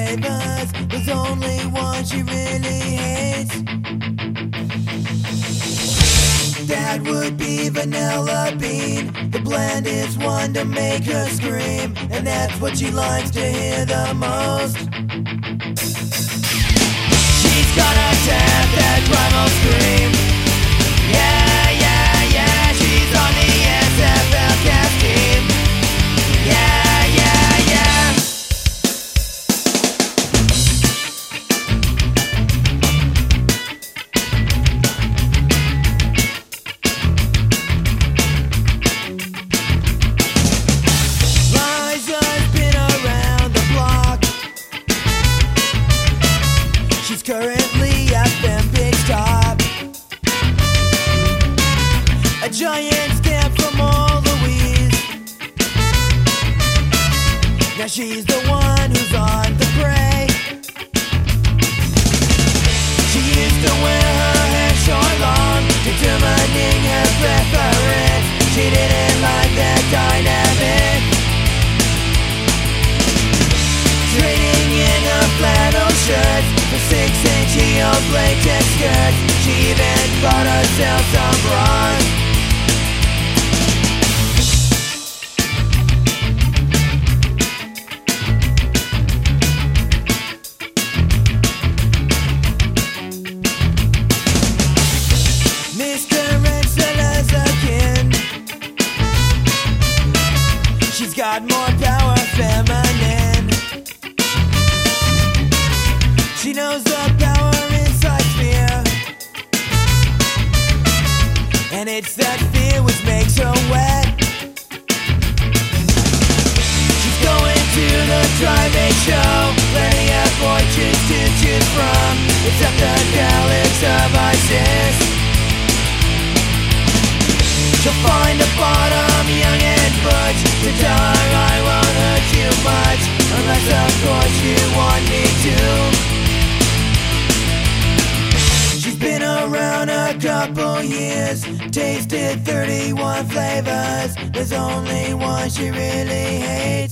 favors. There's only one she really hates. That would be Vanilla Bean. The blend is one to make her scream, and that's what she likes to hear the most. She's gonna tap that primal scream. Yeah. Giant stamp from all Louise. Now she's the one who's on the prey. She used to wear her hair short long, determining her preference. She didn't like that dynamic. Trading in her flannel shirts for six inch old latex skirts. She even bought herself some bras. Got more power, feminine. She knows the power inside fear. And it's that fear which makes her wet. She's going to the driving show. Plenty of fortunes to choose from. Except the calyx of Isis. She'll find a bottom young butch To tell her I won't hurt you much Unless of course you want me to. She's been around a couple years Tasted 31 flavors. There's only one she really hates